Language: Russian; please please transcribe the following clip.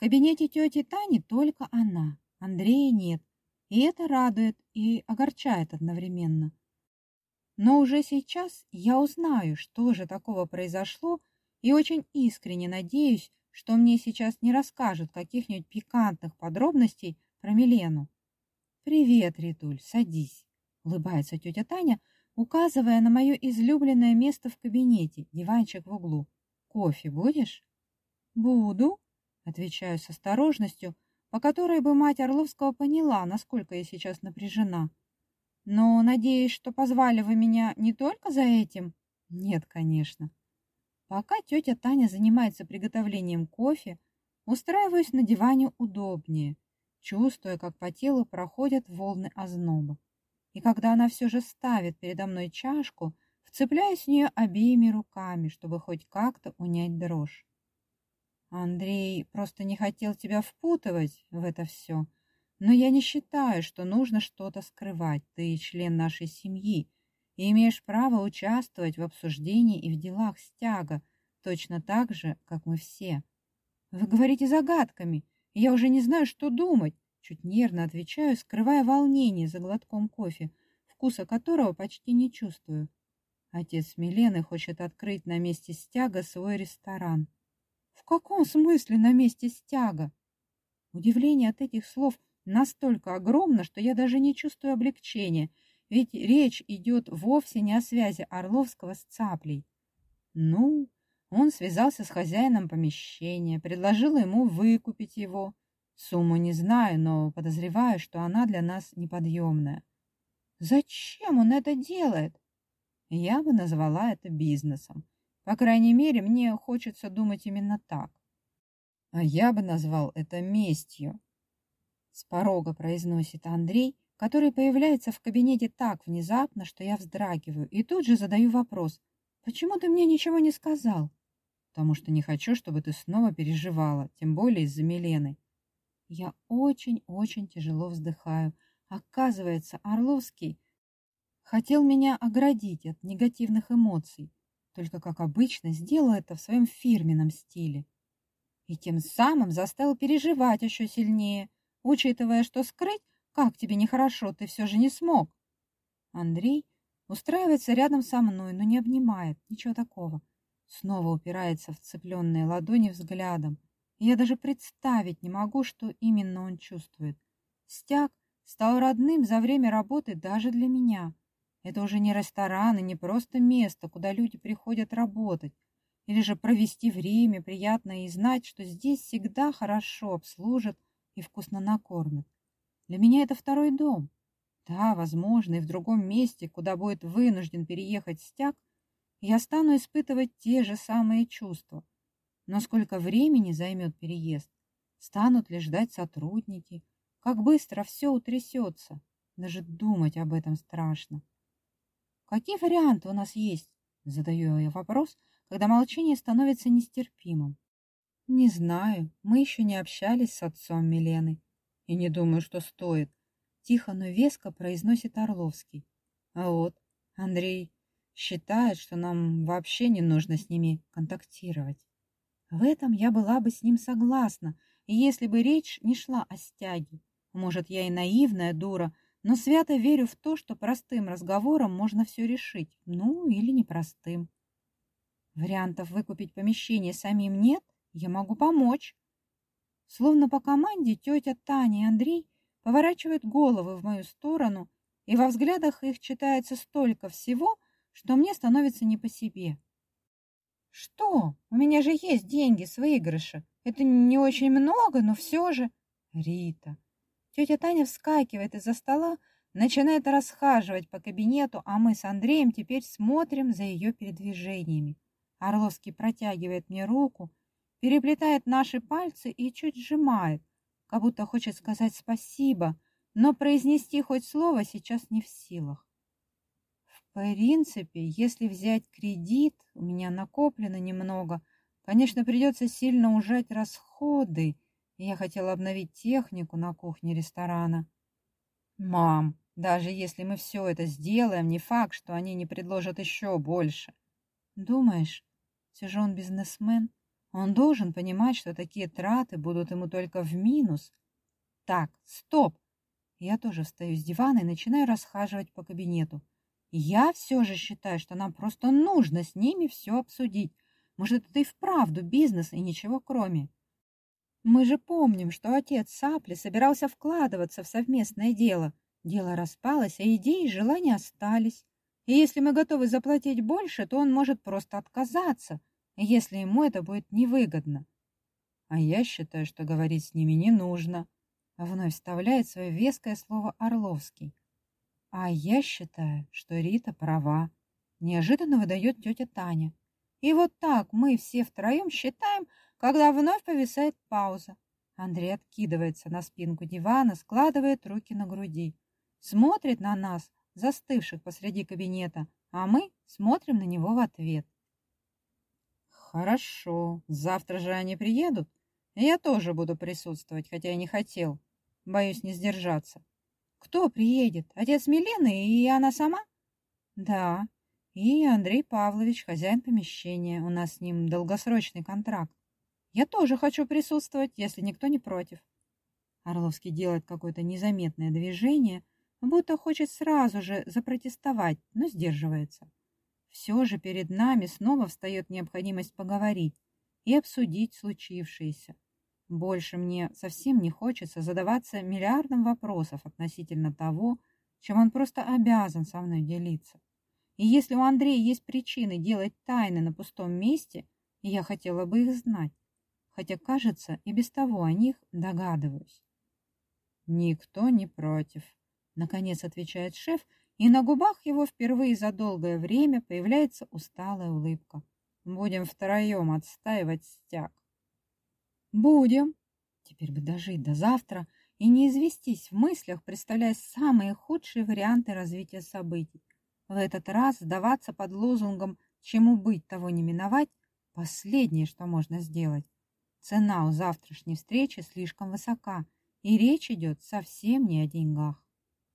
кабинете тети Тани только она, Андрея нет, и это радует и огорчает одновременно. Но уже сейчас я узнаю, что же такого произошло, и очень искренне надеюсь, что мне сейчас не расскажут каких-нибудь пикантных подробностей про Милену. «Привет, Ритуль, садись», — улыбается тетя Таня, указывая на мое излюбленное место в кабинете, диванчик в углу. «Кофе будешь?» «Буду», — отвечаю с осторожностью, по которой бы мать Орловского поняла, насколько я сейчас напряжена. «Но надеюсь, что позвали вы меня не только за этим?» «Нет, конечно». Пока тетя Таня занимается приготовлением кофе, устраиваюсь на диване удобнее, чувствуя, как по телу проходят волны озноба. И когда она все же ставит передо мной чашку, вцепляюсь в нее обеими руками, чтобы хоть как-то унять дрожь. Андрей просто не хотел тебя впутывать в это все, но я не считаю, что нужно что-то скрывать. Ты член нашей семьи, и имеешь право участвовать в обсуждении и в делах стяга, точно так же, как мы все. Вы говорите загадками, я уже не знаю, что думать. Чуть нервно отвечаю, скрывая волнение за глотком кофе, вкуса которого почти не чувствую. Отец Милены хочет открыть на месте стяга свой ресторан. В каком смысле на месте стяга? Удивление от этих слов настолько огромно, что я даже не чувствую облегчения – ведь речь идет вовсе не о связи Орловского с Цаплей. Ну, он связался с хозяином помещения, предложил ему выкупить его. Сумму не знаю, но подозреваю, что она для нас неподъемная. Зачем он это делает? Я бы назвала это бизнесом. По крайней мере, мне хочется думать именно так. А я бы назвал это местью. С порога произносит Андрей, который появляется в кабинете так внезапно, что я вздрагиваю, и тут же задаю вопрос. «Почему ты мне ничего не сказал?» «Потому что не хочу, чтобы ты снова переживала, тем более из-за Милены». Я очень-очень тяжело вздыхаю. Оказывается, Орловский хотел меня оградить от негативных эмоций, только, как обычно, сделал это в своем фирменном стиле. И тем самым заставил переживать еще сильнее, учитывая, что скрыть как тебе нехорошо, ты все же не смог. Андрей устраивается рядом со мной, но не обнимает, ничего такого. Снова упирается в цепленные ладони взглядом. Я даже представить не могу, что именно он чувствует. Стяг стал родным за время работы даже для меня. Это уже не ресторан и не просто место, куда люди приходят работать, или же провести время приятно и знать, что здесь всегда хорошо обслужат и вкусно накормят. Для меня это второй дом. Да, возможно, и в другом месте, куда будет вынужден переехать стяг, я стану испытывать те же самые чувства. Но сколько времени займет переезд? Станут ли ждать сотрудники? Как быстро все утрясется? Даже думать об этом страшно. Какие варианты у нас есть? Задаю я вопрос, когда молчание становится нестерпимым. Не знаю, мы еще не общались с отцом Милены. И не думаю, что стоит. Тихо, но веско произносит Орловский. А вот Андрей считает, что нам вообще не нужно с ними контактировать. В этом я была бы с ним согласна, если бы речь не шла о стяге. Может, я и наивная дура, но свято верю в то, что простым разговором можно все решить. Ну, или непростым. Вариантов выкупить помещение самим нет, я могу помочь. Словно по команде тетя Таня и Андрей поворачивают головы в мою сторону, и во взглядах их читается столько всего, что мне становится не по себе. «Что? У меня же есть деньги с выигрыша. Это не очень много, но все же...» «Рита...» Тетя Таня вскакивает из-за стола, начинает расхаживать по кабинету, а мы с Андреем теперь смотрим за ее передвижениями. Орловский протягивает мне руку, переплетает наши пальцы и чуть сжимает, как будто хочет сказать спасибо, но произнести хоть слово сейчас не в силах. В принципе, если взять кредит, у меня накоплено немного, конечно, придется сильно ужать расходы, я хотела обновить технику на кухне ресторана. Мам, даже если мы все это сделаем, не факт, что они не предложат еще больше. Думаешь, все же он бизнесмен, Он должен понимать, что такие траты будут ему только в минус. Так, стоп! Я тоже встаю с дивана и начинаю расхаживать по кабинету. Я все же считаю, что нам просто нужно с ними все обсудить. Может, это и вправду бизнес и ничего кроме. Мы же помним, что отец Сапли собирался вкладываться в совместное дело. Дело распалось, а идеи и желания остались. И если мы готовы заплатить больше, то он может просто отказаться, если ему это будет невыгодно. А я считаю, что говорить с ними не нужно. Вновь вставляет свое веское слово Орловский. А я считаю, что Рита права. Неожиданно выдает тетя Таня. И вот так мы все втроем считаем, когда вновь повисает пауза. Андрей откидывается на спинку дивана, складывает руки на груди. Смотрит на нас, застывших посреди кабинета, а мы смотрим на него в ответ. Хорошо, завтра же они приедут. Я тоже буду присутствовать, хотя и не хотел. Боюсь не сдержаться. Кто приедет? Отец Милены и она сама? Да, и Андрей Павлович, хозяин помещения. У нас с ним долгосрочный контракт. Я тоже хочу присутствовать, если никто не против. Орловский делает какое-то незаметное движение, будто хочет сразу же запротестовать, но сдерживается. Все же перед нами снова встает необходимость поговорить и обсудить случившееся. Больше мне совсем не хочется задаваться миллиардом вопросов относительно того, чем он просто обязан со мной делиться. И если у Андрея есть причины делать тайны на пустом месте, я хотела бы их знать, хотя, кажется, и без того о них догадываюсь. Никто не против, наконец отвечает шеф, и на губах его впервые за долгое время появляется усталая улыбка. Будем втроем отстаивать стяг. Будем. Теперь бы дожить до завтра и не известись в мыслях, представляя самые худшие варианты развития событий. В этот раз сдаваться под лозунгом «чему быть, того не миновать» – последнее, что можно сделать. Цена у завтрашней встречи слишком высока, и речь идет совсем не о деньгах.